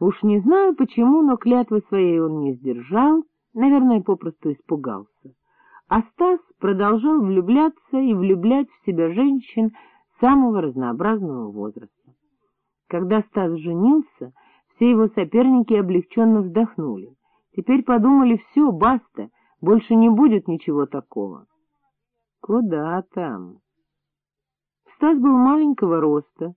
Уж не знаю почему, но клятвы своей он не сдержал, наверное, попросту испугался. А Стас продолжал влюбляться и влюблять в себя женщин самого разнообразного возраста. Когда Стас женился, все его соперники облегченно вздохнули. Теперь подумали, все, баста, больше не будет ничего такого. Куда там? Стас был маленького роста,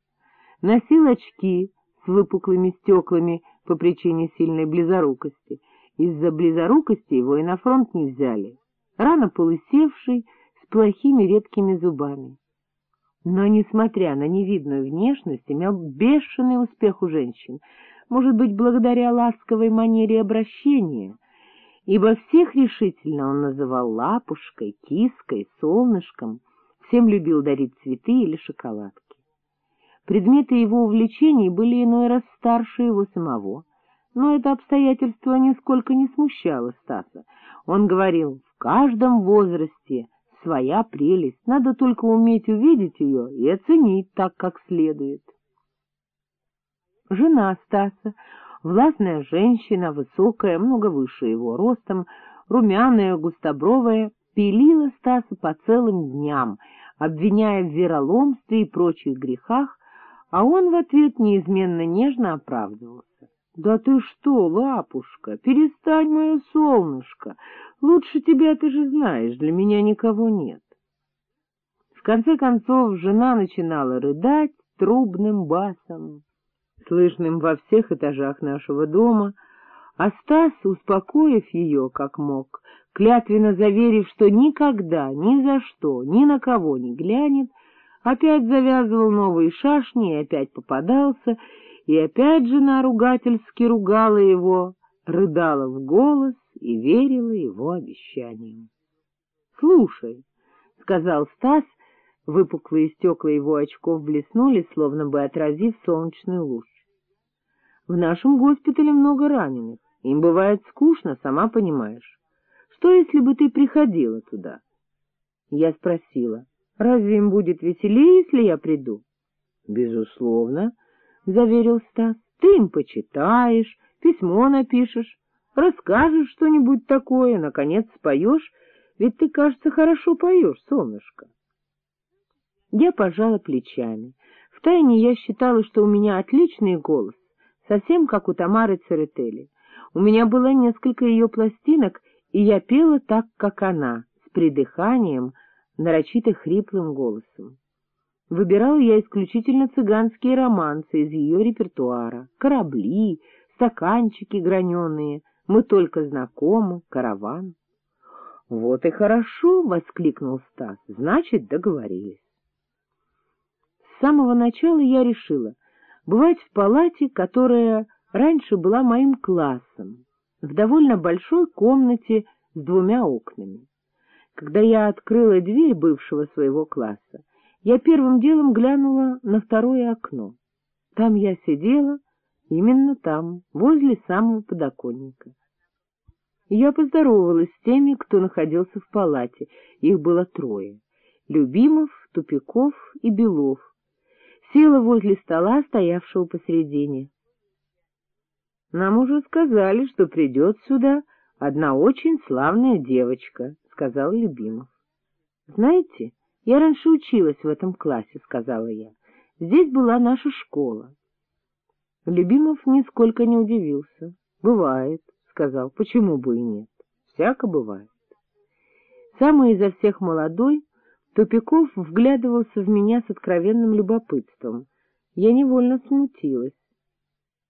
носил очки с выпуклыми стеклами по причине сильной близорукости. Из-за близорукости его и на фронт не взяли. Рано полысевший, с плохими редкими зубами. Но, несмотря на невидную внешность, имел бешеный успех у женщин, может быть, благодаря ласковой манере обращения, ибо всех решительно он называл лапушкой, киской, солнышком, всем любил дарить цветы или шоколадки. Предметы его увлечений были иной раз старше его самого, но это обстоятельство нисколько не смущало Стаса. Он говорил, в каждом возрасте своя прелесть, надо только уметь увидеть ее и оценить так, как следует. Жена Стаса, властная женщина, высокая, много выше его ростом, румяная, густобровая, пилила Стаса по целым дням, обвиняя в вероломстве и прочих грехах, а он в ответ неизменно нежно оправдывался. — Да ты что, лапушка, перестань, мое солнышко, лучше тебя ты же знаешь, для меня никого нет. В конце концов жена начинала рыдать трубным басом слышным во всех этажах нашего дома, а Стас, успокоив ее, как мог, клятвенно заверив, что никогда, ни за что, ни на кого не глянет, опять завязывал новые шашни и опять попадался, и опять жена ругательски ругала его, рыдала в голос и верила его обещаниям. — Слушай, — сказал Стас, выпуклые стекла его очков блеснули, словно бы отразив солнечный луч. В нашем госпитале много раненых. Им бывает скучно, сама понимаешь. Что, если бы ты приходила туда? Я спросила, разве им будет веселее, если я приду? — Безусловно, — заверил Стас. — Ты им почитаешь, письмо напишешь, расскажешь что-нибудь такое, наконец споешь, ведь ты, кажется, хорошо поешь, солнышко. Я пожала плечами. Втайне я считала, что у меня отличный голос, совсем как у Тамары Церетели. У меня было несколько ее пластинок, и я пела так, как она, с придыханием, нарочито хриплым голосом. Выбирала я исключительно цыганские романсы из ее репертуара, корабли, стаканчики граненые, мы только знакомы, караван. — Вот и хорошо! — воскликнул Стас. — Значит, договорились. С самого начала я решила — бывать в палате, которая раньше была моим классом, в довольно большой комнате с двумя окнами. Когда я открыла дверь бывшего своего класса, я первым делом глянула на второе окно. Там я сидела, именно там, возле самого подоконника. Я поздоровалась с теми, кто находился в палате, их было трое — Любимов, Тупиков и Белов, села возле стола, стоявшего посередине. — Нам уже сказали, что придет сюда одна очень славная девочка, — сказал Любимов. — Знаете, я раньше училась в этом классе, — сказала я. Здесь была наша школа. Любимов нисколько не удивился. — Бывает, — сказал. — Почему бы и нет? Всяко бывает. Самый изо всех молодой Тупиков вглядывался в меня с откровенным любопытством. Я невольно смутилась.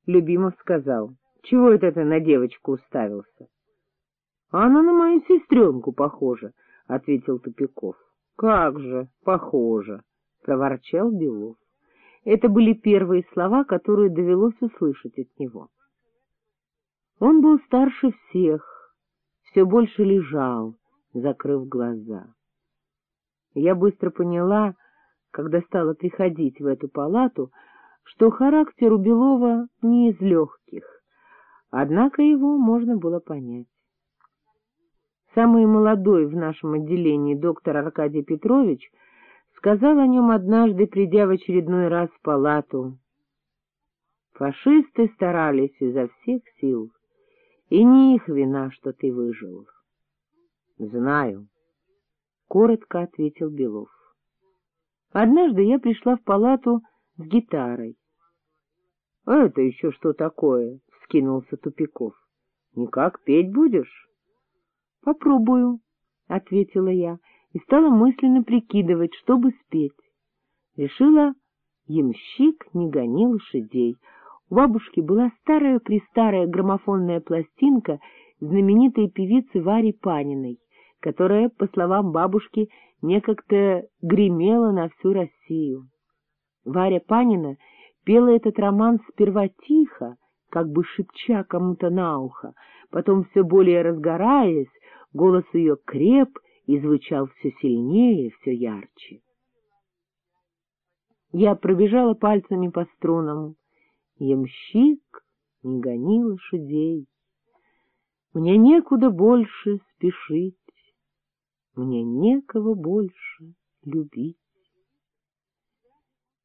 Любимов сказал, — Чего это ты на девочку уставился? — Она на мою сестренку похожа, — ответил Тупиков. — Как же, похожа, — проворчал Белов. Это были первые слова, которые довелось услышать от него. Он был старше всех, все больше лежал, закрыв глаза. Я быстро поняла, когда стала приходить в эту палату, что характер у Белова не из легких, однако его можно было понять. Самый молодой в нашем отделении доктор Аркадий Петрович сказал о нем однажды, придя в очередной раз в палату. Фашисты старались изо всех сил, и не их вина, что ты выжил. — Знаю, — коротко ответил Белов. Однажды я пришла в палату с гитарой. — Это еще что такое? — вскинулся Тупиков. — Никак петь будешь? — Попробую, — ответила я и стала мысленно прикидывать, чтобы спеть. Решила, ямщик не гони лошадей. У бабушки была старая-престарая граммофонная пластинка знаменитой певицы Вари Паниной которая, по словам бабушки, некогда гремела на всю Россию. Варя Панина пела этот роман сперва тихо, как бы шепча кому-то на ухо, потом все более разгораясь, голос ее креп и звучал все сильнее, все ярче. Я пробежала пальцами по струнам. Ямщик, не гони лошадей. Мне некуда больше спешить мне некого больше любить.